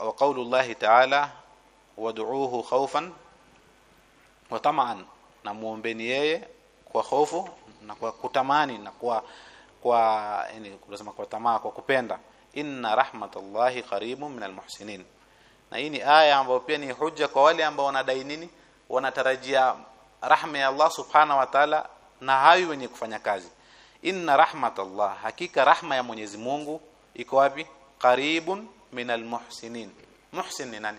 wa qaulullahi ta'ala wad'uuhu khawfan wa na muombeni yeye kwa hofu na kwa kutamani na kwa kwa yani kusema kwa tamaa kwa kupenda. Inna rahmatallahi qaribun minal muhsinin. Na hii ni aya ambayo pia ni hujja kwa wale ambao wanadai nini? Wanatarajia rahma ya Allah subhanahu wa ta'ala na hayo wenye kufanya kazi. Inna rahmatallah hakika rahma ya Mwenyezi Mungu iko wapi? Qaribun minal muhsinin. Muhsin ni nani?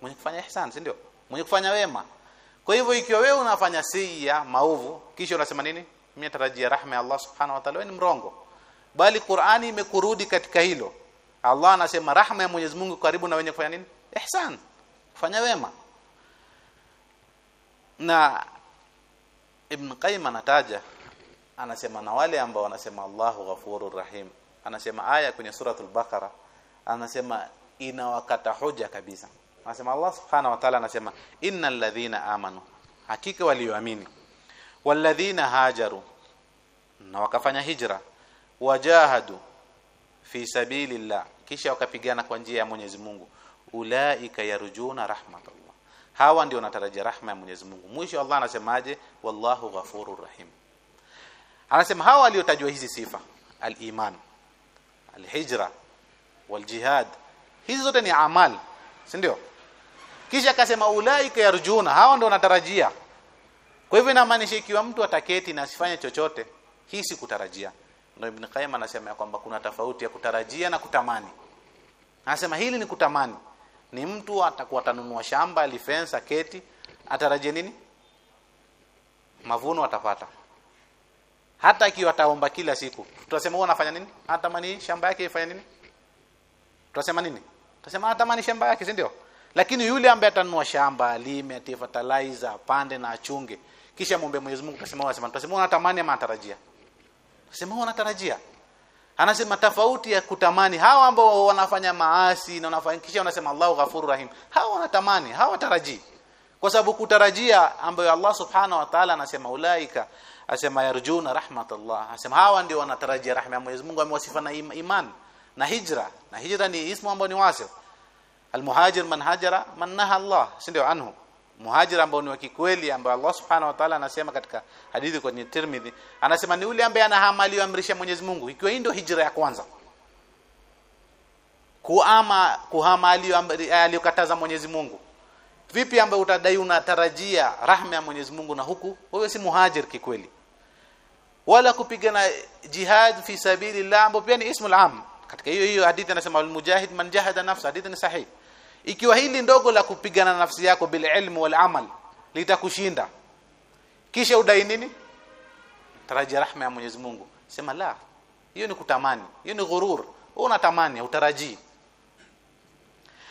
Mwenye kufanya ihsan si ndio? Mwenye kufanya wema. Kwa hivyo ikiwa wewe unafanya siya maovu kisha unasema nini? Mimi natarajia rahma ya Allah subhanahu wa ta'ala ni mrongo. Bali Qur'ani imekurudi katika hilo. Allah anasema rahma ya Mwenyezi Mungu karibu na wenye kufanya nini? Ihsan. Kufanya wema. Na Ibn Qayyim anataja anasema na wale ambao wanasema Allahu Ghafurur Rahim. Anasema aya kwenye suratul Baqara anasema inawakata hoja kabisa. Anasema Allah subhanahu wa ta'ala anasema innal ladhina amanu hakika walioamini walladhina hajaru na wakafanya hijra wajahadu fi sabilillah kisha wakapigana kwa njia ya Mwenyezi Mungu ulaika yarjuna rahmatullah hawa ndio wanatarajia rahma ya Mwenyezi Mungu. Mwisho Allah anasemaje wallahu ghafurur rahim. Anasema hawa waliotajwa hizi sifa al-iman al-hijra wal-jihad hizi zote ni amal si ndio? Kisha akasema ulaika yarjuna hawa ndio wanatarajia. Kwa hivyo inamaanisha ikiwa mtu ataketi na asifanye chochote hii si kutarajia. Ndio Ibn Qayyim anasema ya kwamba kuna tofauti ya kutarajia na kutamani. Anasema hili ni kutamani. Ni mtu atakuwa atanunua shamba alifensa keti atarajie nini? Mavuno atapata. Hata akiwa ataomba kila siku. Tutasema huwa anafanya nini? Anatamani shamba yake ifanye nini tutasema nini? Tutasema atamani shamba yake si ndio? Lakini yule ambaye atanua shamba alime atie fertilizer apande na achunge kisha muombe Mwenyezi Mungu tutasema wasema tutasema unatamani ama anatarajia tutasema unatarajia. Anasema tofauti ya kutamani hawa ambao wanafanya maasi na wanafanya kisha wanasema Allahu Ghafurur Rahim hawa wanatamani hawatarajii. Kwa sababu kutarajia ambayo Allah Subhanahu wa Ta'ala anasema ulaika asema yarjuna rahmatullah asema hawa ndio wanatarajia rahma ya Mwenyezi Mungu amewasifa na iman na hijra. Na hijra ni ismu ambao ni wasil. Almuhajir man hajara man naha Allah. Si ndio? Anhu. Muhajir ambao ni wa kikweli ambao Allah subhanahu wa ta'ala anasema katika hadithi kwenye Tirmidhi anasema ni yule ambaye anahama aliyoamrisha Mwenyezi Mungu. Ikiwa hii ndio hijra ya kwanza. Kuama kuhama aliyokataza Mwenyezi Mungu. Vipi ambaye utadai unatarajia rahma ya Mwenyezi Mungu na huku? Wewe si muhajir kikweli. Wala kupigana jihad fi sabilillah ambapo pia ni ismul am katika hiyo hiyo hadithi anasema almujahid man jahada nafsa. Hadithi ni sahihi. Ikiwa hili ndogo la kupigana na nafsi yako bila ilmu wal amal litakushinda. Kisha udai nini? Tarajia rahma ya Mwenyezi Mungu. Sema la hiyo ni kutamani. Hiyo ni ghurur. Unatamani utarajii